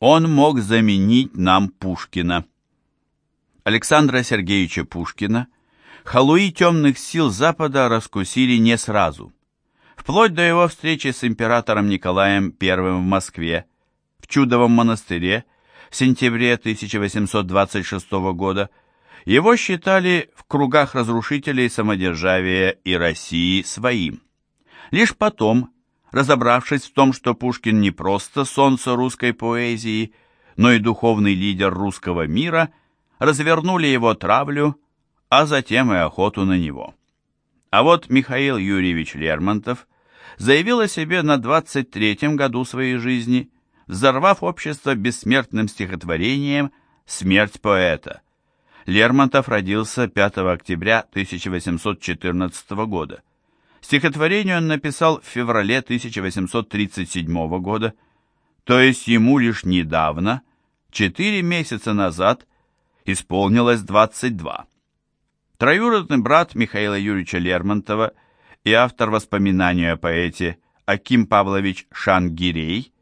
Он мог заменить нам Пушкина. Александра Сергеевича Пушкина халуи темных сил Запада раскусили не сразу. Вплоть до его встречи с императором Николаем I в Москве, в Чудовом монастыре, в сентябре 1826 года, его считали в кругах разрушителей самодержавия и России своим. Лишь потом, разобравшись в том, что Пушкин не просто солнце русской поэзии, но и духовный лидер русского мира, развернули его травлю, а затем и охоту на него. А вот Михаил Юрьевич Лермонтов заявил о себе на 23-м году своей жизни, взорвав общество бессмертным стихотворением «Смерть поэта». Лермонтов родился 5 октября 1814 года. Стихотворение он написал в феврале 1837 года, то есть ему лишь недавно, четыре месяца назад, исполнилось 22. Троюродный брат Михаила Юрьевича Лермонтова и автор воспоминаний о поэте Аким Павлович Шангирей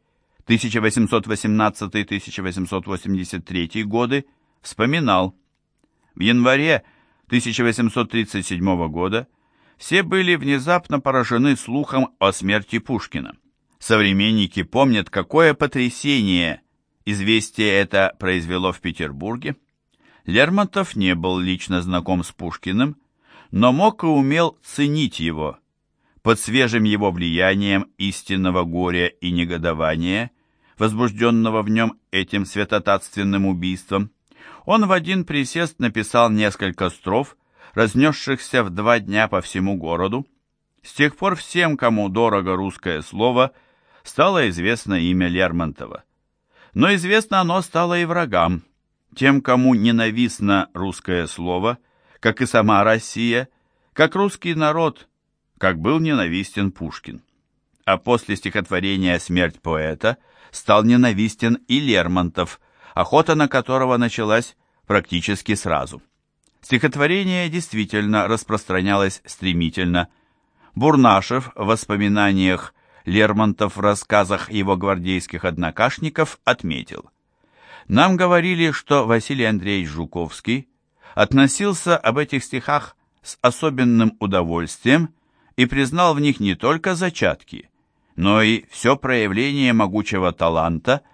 1818-1883 годы вспоминал, в январе 1837 года все были внезапно поражены слухом о смерти Пушкина. Современники помнят, какое потрясение известие это произвело в Петербурге. Лермонтов не был лично знаком с Пушкиным, но мог и умел ценить его. Под свежим его влиянием истинного горя и негодования, возбужденного в нем этим святотатственным убийством, он в один присест написал несколько строф, разнесшихся в два дня по всему городу. С тех пор всем, кому дорого русское слово, стало известно имя Лермонтова. Но известно оно стало и врагам, тем, кому ненавистно русское слово, как и сама Россия, как русский народ, как был ненавистен Пушкин. А после стихотворения «Смерть поэта» стал ненавистен и Лермонтов, охота на которого началась практически сразу. Стихотворение действительно распространялось стремительно. Бурнашев в воспоминаниях Лермонтов в рассказах его гвардейских однокашников отметил. «Нам говорили, что Василий Андреевич Жуковский относился об этих стихах с особенным удовольствием и признал в них не только зачатки, но и все проявление могучего таланта –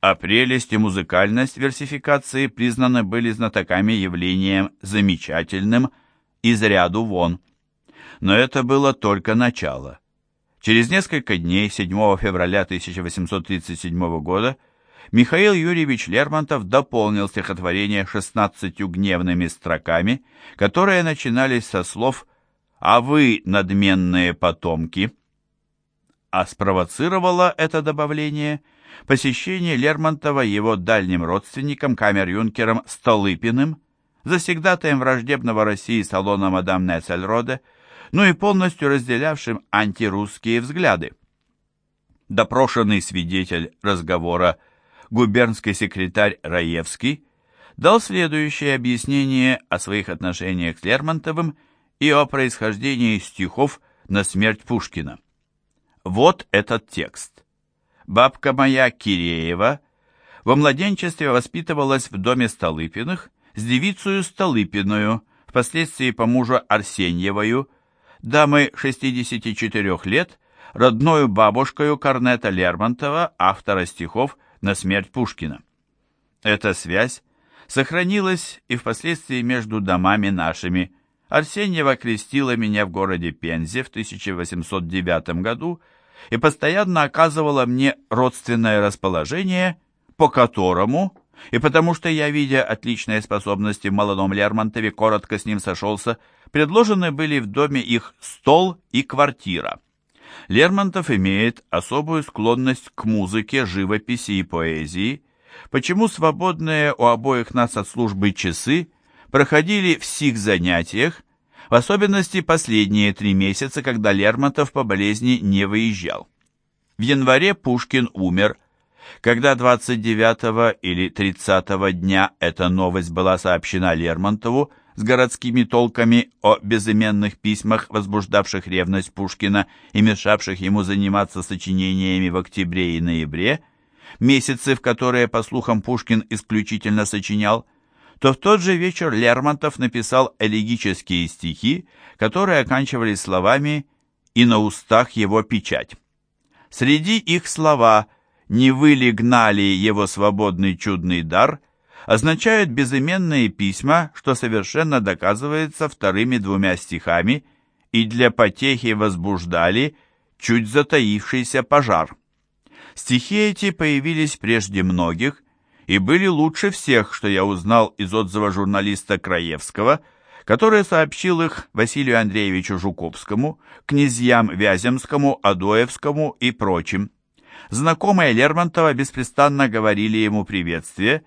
а прелесть и музыкальность версификации признаны были знатоками явлением замечательным из ряду вон. Но это было только начало. Через несколько дней, 7 февраля 1837 года, Михаил Юрьевич Лермонтов дополнил стихотворение 16 гневными строками, которые начинались со слов «А вы, надменные потомки». А спровоцировало это добавление – посещение Лермонтова его дальним родственником, камер-юнкером Столыпиным, завсегдатаем враждебного России салона мадам Нецельроде, ну и полностью разделявшим антирусские взгляды. Допрошенный свидетель разговора, губернский секретарь Раевский, дал следующее объяснение о своих отношениях с Лермонтовым и о происхождении стихов на смерть Пушкина. Вот этот текст. Бабка моя Киреева во младенчестве воспитывалась в доме Столыпиных с девицею Столыпиную, впоследствии по мужу Арсеньевою, дамой 64 лет, родною бабушкою Корнета Лермонтова, автора стихов «На смерть Пушкина». Эта связь сохранилась и впоследствии между домами нашими. Арсеньева крестила меня в городе Пензе в 1809 году и постоянно оказывала мне родственное расположение, по которому, и потому что я, видя отличные способности в молодом Лермонтове, коротко с ним сошелся, предложены были в доме их стол и квартира. Лермонтов имеет особую склонность к музыке, живописи и поэзии, почему свободные у обоих нас от службы часы проходили в сих занятиях, в особенности последние три месяца, когда Лермонтов по болезни не выезжал. В январе Пушкин умер. Когда 29 или 30 дня эта новость была сообщена Лермонтову с городскими толками о безыменных письмах, возбуждавших ревность Пушкина и мешавших ему заниматься сочинениями в октябре и ноябре, месяцы, в которые, по слухам, Пушкин исключительно сочинял, то в тот же вечер Лермонтов написал элегические стихи, которые оканчивались словами «и на устах его печать». Среди их слова «не вы ли гнали его свободный чудный дар» означают безыменные письма, что совершенно доказывается вторыми двумя стихами, и для потехи возбуждали чуть затаившийся пожар. Стихи эти появились прежде многих и были лучше всех, что я узнал из отзыва журналиста Краевского, который сообщил их Василию Андреевичу Жуковскому, князьям Вяземскому, Адоевскому и прочим. Знакомые Лермонтова беспрестанно говорили ему приветствие,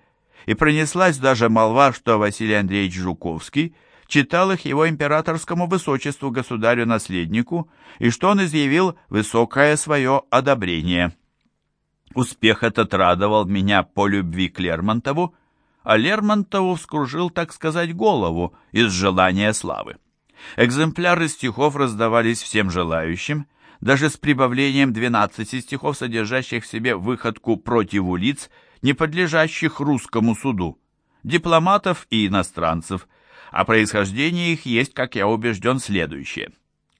и пронеслась даже молва, что Василий Андреевич Жуковский читал их его императорскому высочеству государю-наследнику, и что он изъявил высокое свое одобрение. Успех этот радовал меня по любви к Лермонтову, а Лермонтову вскружил, так сказать, голову из желания славы. Экземпляры стихов раздавались всем желающим, даже с прибавлением 12 стихов, содержащих в себе выходку против лиц, не подлежащих русскому суду, дипломатов и иностранцев, о происхождении их есть, как я убежден, следующее.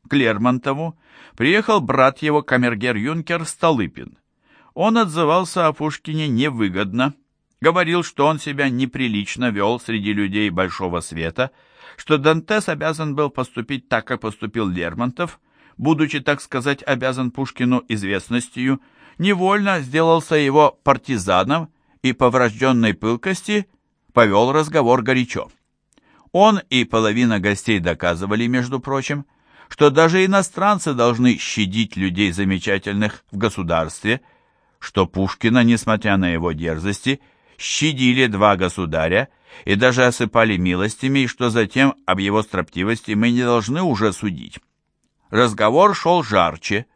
К Лермонтову приехал брат его камергер-юнкер Столыпин. Он отзывался о Пушкине невыгодно, говорил, что он себя неприлично вел среди людей большого света, что Дантес обязан был поступить так, как поступил Лермонтов, будучи, так сказать, обязан Пушкину известностью, невольно сделался его партизаном и по врожденной пылкости повел разговор горячо. Он и половина гостей доказывали, между прочим, что даже иностранцы должны щадить людей замечательных в государстве, что Пушкина, несмотря на его дерзости, щадили два государя и даже осыпали милостями, и что затем об его строптивости мы не должны уже судить. Разговор шел жарче.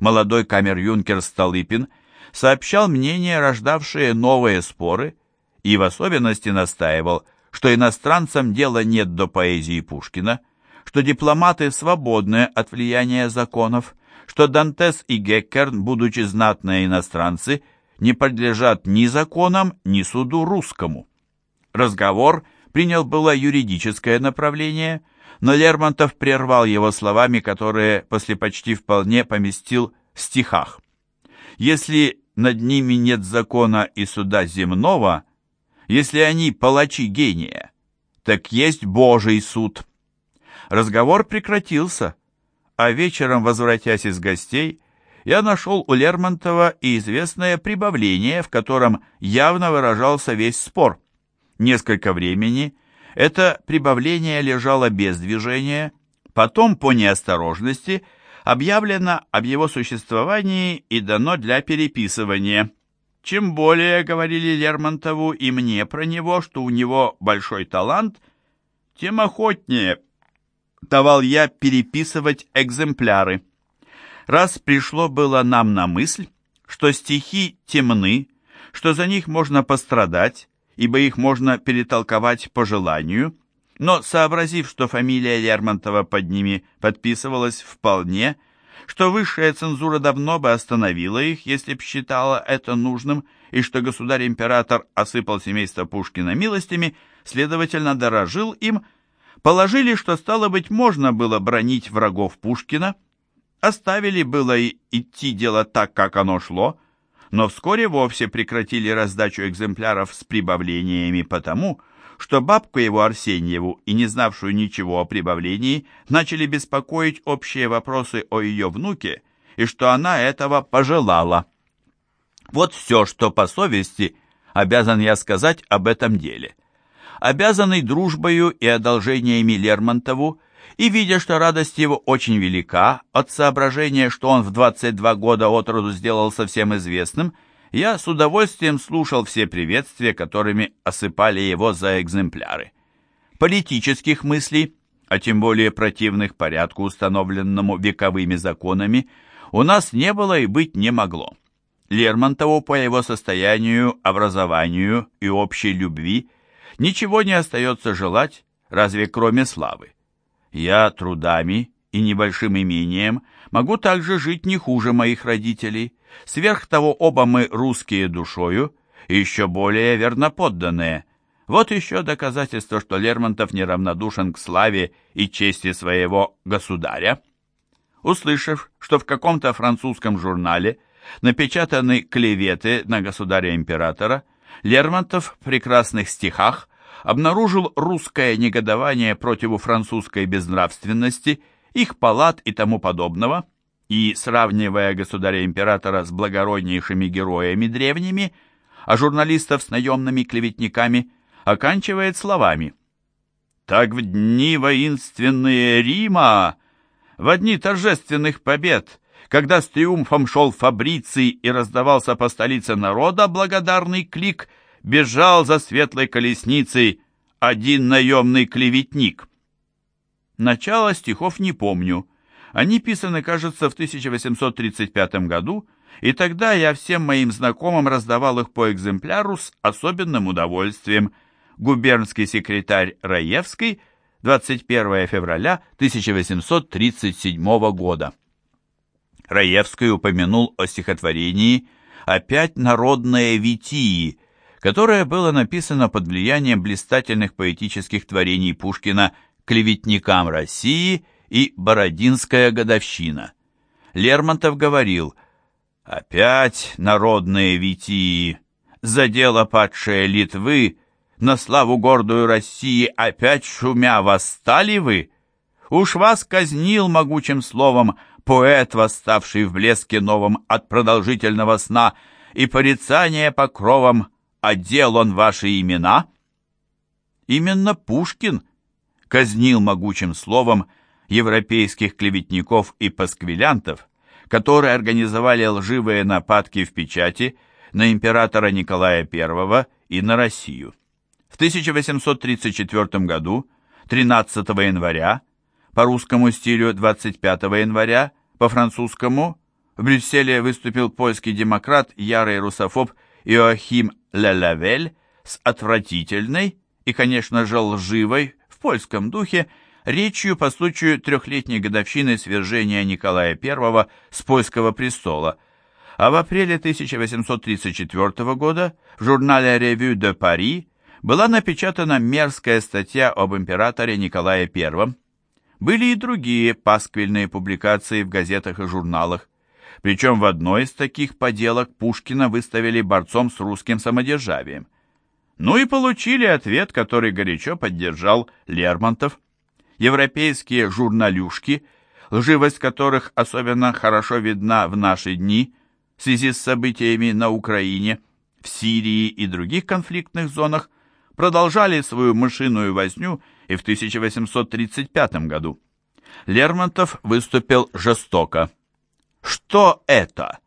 Молодой камер-юнкер Столыпин сообщал мнения, рождавшие новые споры, и в особенности настаивал, что иностранцам дела нет до поэзии Пушкина, что дипломаты свободны от влияния законов, что Дантес и Геккерн, будучи знатные иностранцы, не подлежат ни законам, ни суду русскому. Разговор принял было юридическое направление, но Лермонтов прервал его словами, которые после почти вполне поместил в стихах. «Если над ними нет закона и суда земного, если они палачи гения, так есть Божий суд». Разговор прекратился, а вечером, возвратясь из гостей, я нашел у Лермонтова и известное прибавление, в котором явно выражался весь спор. Несколько времени это прибавление лежало без движения, потом, по неосторожности, объявлено об его существовании и дано для переписывания. Чем более говорили Лермонтову и мне про него, что у него большой талант, тем охотнее давал я переписывать экземпляры. Раз пришло было нам на мысль, что стихи темны, что за них можно пострадать, ибо их можно перетолковать по желанию, но, сообразив, что фамилия Лермонтова под ними подписывалась вполне, что высшая цензура давно бы остановила их, если б считала это нужным, и что государь-император осыпал семейство Пушкина милостями, следовательно, дорожил им, положили, что, стало быть, можно было бронить врагов Пушкина, оставили было и идти дело так, как оно шло, но вскоре вовсе прекратили раздачу экземпляров с прибавлениями потому, что бабку его Арсеньеву и не знавшую ничего о прибавлении начали беспокоить общие вопросы о ее внуке и что она этого пожелала. Вот все, что по совести обязан я сказать об этом деле обязанный дружбою и одолжениями Лермонтову, и, видя, что радость его очень велика от соображения, что он в 22 года от роду сделал совсем известным, я с удовольствием слушал все приветствия, которыми осыпали его за экземпляры. Политических мыслей, а тем более противных порядку, установленному вековыми законами, у нас не было и быть не могло. Лермонтову по его состоянию, образованию и общей любви – Ничего не остается желать, разве кроме славы. Я трудами и небольшим имением могу также жить не хуже моих родителей, Сверх того, оба мы русские душою, и еще более верноподданные. Вот еще доказательство, что Лермонтов неравнодушен к славе и чести своего государя. Услышав, что в каком-то французском журнале напечатаны клеветы на государя-императора, Лермонтов в прекрасных стихах обнаружил русское негодование против французской безнравственности, их палат и тому подобного, и, сравнивая государя-императора с благороднейшими героями древними, а журналистов с наемными клеветниками, оканчивает словами «Так в дни воинственные Рима, в дни торжественных побед, когда с триумфом шел Фабриций и раздавался по столице народа благодарный клик, бежал за светлой колесницей один наемный клеветник». Начало стихов не помню, они писаны, кажется, в 1835 году, и тогда я всем моим знакомым раздавал их по экземпляру с особенным удовольствием. Губернский секретарь Раевский, 21 февраля 1837 года. Раевский упомянул о стихотворении «Опять народное витии», которое было написано под влиянием блистательных поэтических творений Пушкина «Клеветникам России» и «Бородинская годовщина». Лермонтов говорил «Опять народные витии, за дело падшие Литвы, на славу гордую России опять шумя восстали вы? Уж вас казнил могучим словом поэт, восставший в блеске новом от продолжительного сна, и порицание покровом одел он ваши имена?» Именно Пушкин казнил могучим словом европейских клеветников и пасквилянтов, которые организовали лживые нападки в печати на императора Николая I и на Россию. В 1834 году, 13 января, по русскому стилю 25 января, по французскому, в Брюсселе выступил польский демократ, ярый русофоб Иоахим Лелавель с отвратительной и, конечно же, лживой в польском духе речью по случаю трехлетней годовщины свержения Николая I с польского престола, а в апреле 1834 года в журнале «Ревю де Пари» была напечатана мерзкая статья об императоре Николае I. Были и другие пасквильные публикации в газетах и журналах, причем в одной из таких поделок Пушкина выставили борцом с русским самодержавием. Ну и получили ответ, который горячо поддержал Лермонтов европейские журналюшки, лживость которых особенно хорошо видна в наши дни в связи с событиями на Украине, в Сирии и других конфликтных зонах, продолжали свою мышиную возню и в 1835 году. Лермонтов выступил жестоко. Что это?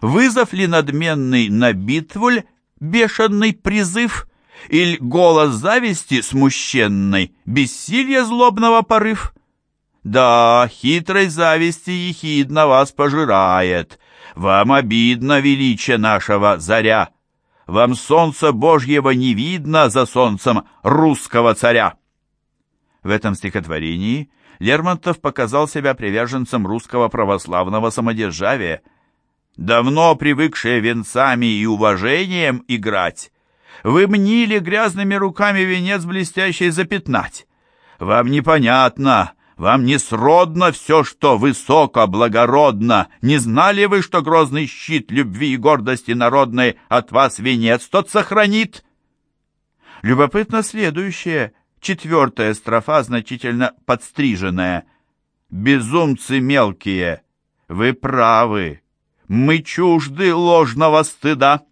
Вызов ли надменный на битвуль, бешеный призыв – Иль голос зависти смущенной, бессилье злобного порыв? Да, хитрой зависти ехидно вас пожирает. Вам обидно величие нашего заря. Вам солнца Божьего не видно за солнцем русского царя. В этом стихотворении Лермонтов показал себя приверженцем русского православного самодержавия, давно привыкшие венцами и уважением играть, вы мнили грязными руками венец блестящий запятнать. Вам непонятно, вам не сродно все, что высоко, благородно. Не знали вы, что грозный щит любви и гордости народной от вас венец тот сохранит? Любопытно следующее, четвертая строфа, значительно подстриженная. «Безумцы мелкие, вы правы, мы чужды ложного стыда».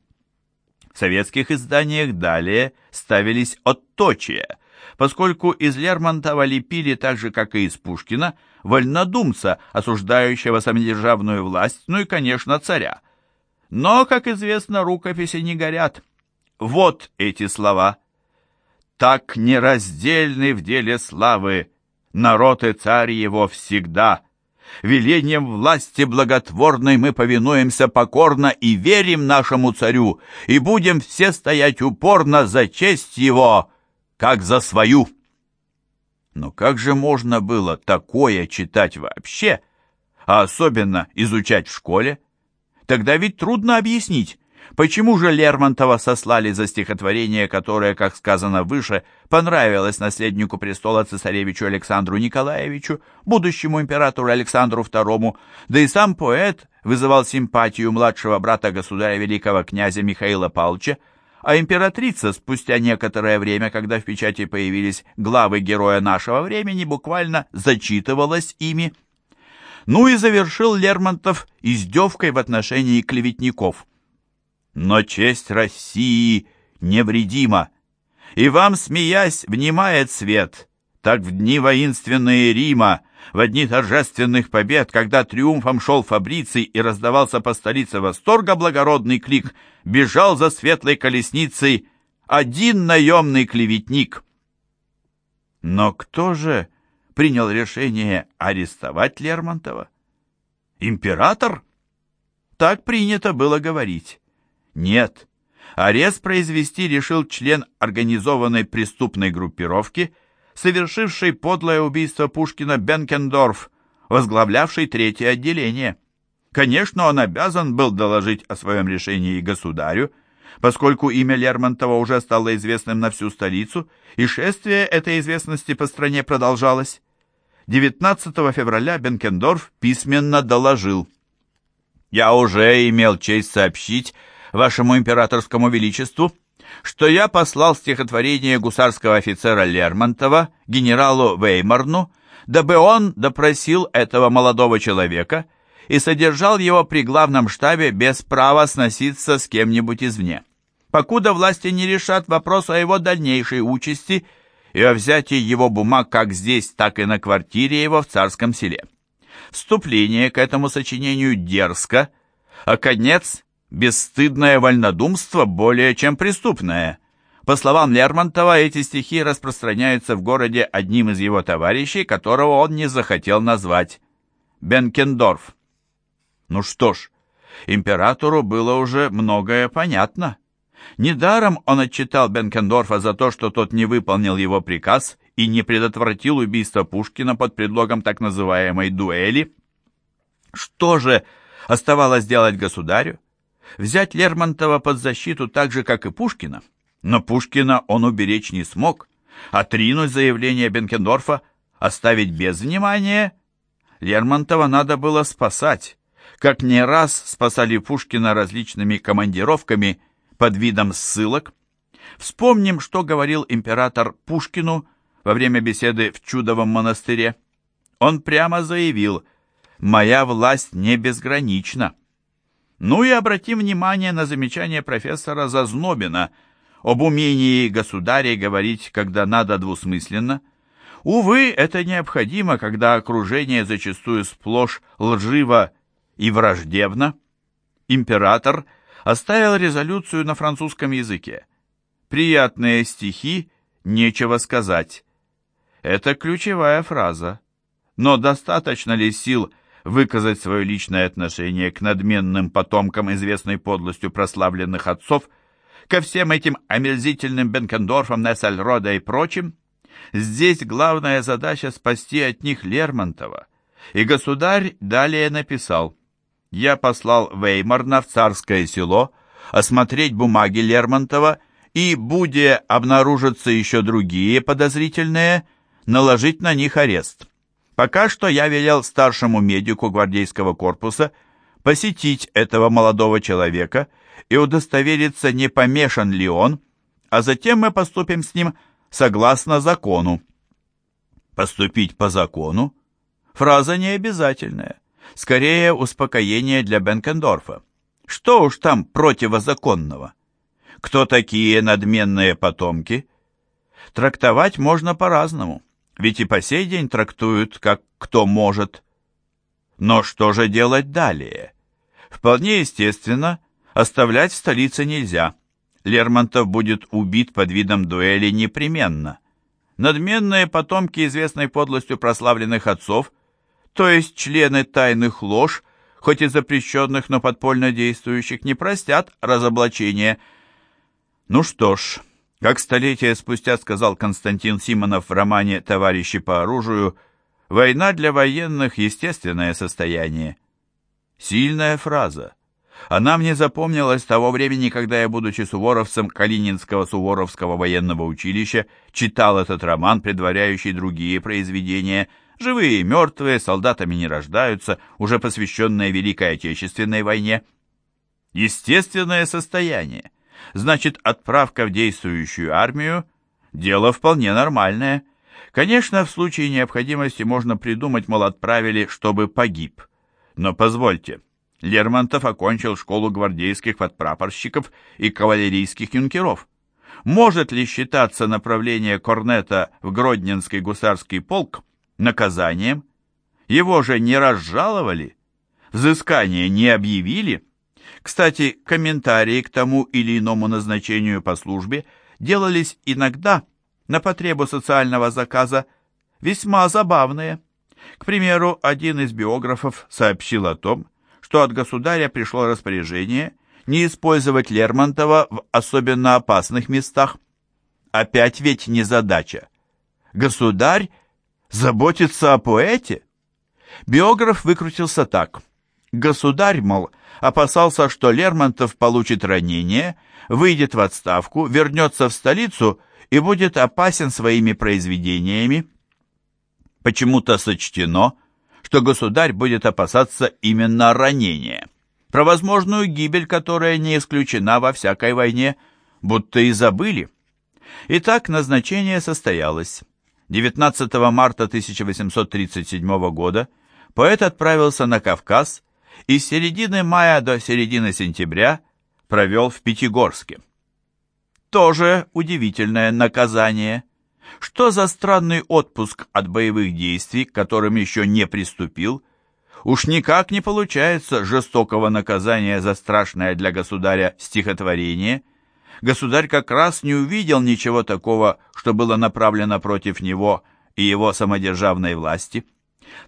В советских изданиях далее ставились отточия, поскольку из Лермонтова лепили так же, как и из Пушкина, вольнодумца, осуждающего самодержавную власть, ну и, конечно, царя. Но, как известно, рукописи не горят. Вот эти слова. «Так нераздельны в деле славы, народ и царь его всегда, Велением власти благотворной мы повинуемся покорно и верим нашему царю, и будем все стоять упорно за честь его, как за свою. Но как же можно было такое читать вообще, а особенно изучать в школе? Тогда ведь трудно объяснить, почему же Лермонтова сослали за стихотворение, которое, как сказано выше, понравилось наследнику престола цесаревичу Александру Николаевичу, будущему императору Александру II, да и сам поэт вызывал симпатию младшего брата государя великого князя Михаила Павловича, а императрица, спустя некоторое время, когда в печати появились главы героя нашего времени, буквально зачитывалась ими. Ну и завершил Лермонтов издевкой в отношении клеветников. Но честь России невредима, и вам, смеясь, внимает свет, так в дни воинственные Рима, в дни торжественных побед, когда триумфом шел Фабриций и раздавался по столице восторга благородный клик, бежал за светлой колесницей один наемный клеветник. Но кто же принял решение арестовать Лермонтова? Император? Так принято было говорить. Нет, арест произвести решил член организованной преступной группировки, совершивший подлое убийство Пушкина Бенкендорф, возглавлявший третье отделение. Конечно, он обязан был доложить о своем решении государю, поскольку имя Лермонтова уже стало известным на всю столицу, и шествие этой известности по стране продолжалось. 19 февраля Бенкендорф письменно доложил. «Я уже имел честь сообщить вашему императорскому величеству, что я послал стихотворение гусарского офицера Лермонтова генералу Веймарну, дабы он допросил этого молодого человека и содержал его при главном штабе без права сноситься с кем-нибудь извне. Покуда власти не решат вопрос о его дальнейшей участи и о взятии его бумаг как здесь, так и на квартире его в царском селе. Вступление к этому сочинению дерзко, а конец – бесстыдное вольнодумство более чем преступное. По словам Лермонтова, эти стихи распространяются в городе одним из его товарищей, которого он не захотел назвать – Бенкендорф. Ну что ж, императору было уже многое понятно. Недаром он отчитал Бенкендорфа за то, что тот не выполнил его приказ и не предотвратил убийство Пушкина под предлогом так называемой дуэли. Что же оставалось делать государю? Взять Лермонтова под защиту так же, как и Пушкина? Но Пушкина он уберечь не смог. Отринуть заявление Бенкендорфа, оставить без внимания? Лермонтова надо было спасать, как не раз спасали Пушкина различными командировками под видом ссылок. Вспомним, что говорил император Пушкину во время беседы в Чудовом монастыре. Он прямо заявил «Моя власть не безгранична». Ну и обратим внимание на замечание профессора Зазнобина об умении государей говорить, когда надо двусмысленно. Увы, это необходимо, когда окружение зачастую сплошь лживо и враждебно. Император оставил резолюцию на французском языке. Приятные стихи, нечего сказать. Это ключевая фраза. Но достаточно ли сил выказать свое личное отношение к надменным потомкам известной подлостью прославленных отцов, ко всем этим омерзительным Бенкендорфам, Нессельрода и прочим? Здесь главная задача спасти от них Лермонтова. И государь далее написал «Я послал Веймарна в царское село осмотреть бумаги Лермонтова и, будя обнаружатся еще другие подозрительные, наложить на них арест». Пока что я велел старшему медику гвардейского корпуса посетить этого молодого человека и удостовериться, не помешан ли он, а затем мы поступим с ним согласно закону. Поступить по закону? Фраза не обязательная. Скорее, успокоение для Бенкендорфа. Что уж там противозаконного? Кто такие надменные потомки? Трактовать можно по-разному. Ведь и по сей день трактуют, как кто может. Но что же делать далее? Вполне естественно, оставлять в столице нельзя. Лермонтов будет убит под видом дуэли непременно. Надменные потомки известной подлостью прославленных отцов, то есть члены тайных лож, хоть и запрещенных, но подпольно действующих, не простят разоблачения. Ну что ж, как столетия спустя сказал Константин Симонов в романе «Товарищи по оружию», война для военных – естественное состояние. Сильная фраза. Она мне запомнилась с того времени, когда я, будучи суворовцем Калининского Суворовского военного училища, читал этот роман, предваряющий другие произведения «Живые и мертвые», «Солдатами не рождаются», уже посвященные Великой Отечественной войне. Естественное состояние. Значит, отправка в действующую армию – дело вполне нормальное. Конечно, в случае необходимости можно придумать, мол, отправили, чтобы погиб. Но позвольте, Лермонтов окончил школу гвардейских подпрапорщиков и кавалерийских юнкеров. Может ли считаться направление корнета в Гродненский гусарский полк наказанием? Его же не разжаловали, взыскание не объявили. Кстати, комментарии к тому или иному назначению по службе делались иногда на потребу социального заказа весьма забавные. К примеру, один из биографов сообщил о том, что от государя пришло распоряжение не использовать Лермонтова в особенно опасных местах. Опять ведь не задача. Государь заботится о поэте? Биограф выкрутился так. Государь, мол, опасался, что Лермонтов получит ранение, выйдет в отставку, вернется в столицу и будет опасен своими произведениями. Почему-то сочтено, что государь будет опасаться именно ранения. Про возможную гибель, которая не исключена во всякой войне, будто и забыли. Итак, назначение состоялось. 19 марта 1837 года поэт отправился на Кавказ и с середины мая до середины сентября провел в Пятигорске. Тоже удивительное наказание – что за странный отпуск от боевых действий, к которым еще не приступил? Уж никак не получается жестокого наказания за страшное для государя стихотворение. Государь как раз не увидел ничего такого, что было направлено против него и его самодержавной власти.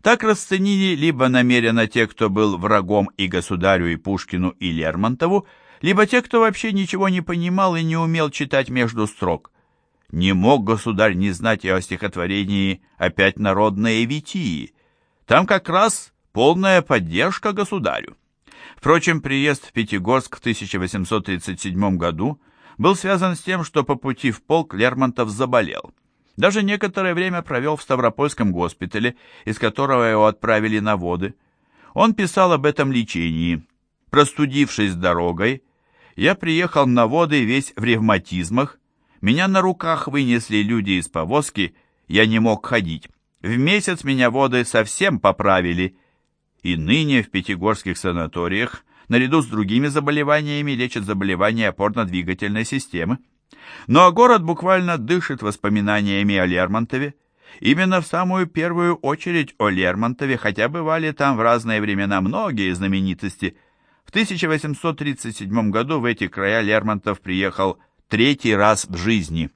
Так расценили либо намеренно те, кто был врагом и государю, и Пушкину, и Лермонтову, либо те, кто вообще ничего не понимал и не умел читать между строк. Не мог государь не знать и о стихотворении «Опять народные витии». Там как раз полная поддержка государю. Впрочем, приезд в Пятигорск в 1837 году был связан с тем, что по пути в полк Лермонтов заболел. Даже некоторое время провел в Ставропольском госпитале, из которого его отправили на воды. Он писал об этом лечении. Простудившись дорогой, я приехал на воды весь в ревматизмах, меня на руках вынесли люди из повозки, я не мог ходить. В месяц меня воды совсем поправили. И ныне в пятигорских санаториях наряду с другими заболеваниями лечат заболевания опорно-двигательной системы. Ну а город буквально дышит воспоминаниями о Лермонтове. Именно в самую первую очередь о Лермонтове, хотя бывали там в разные времена многие знаменитости. В 1837 году в эти края Лермонтов приехал третий раз в жизни.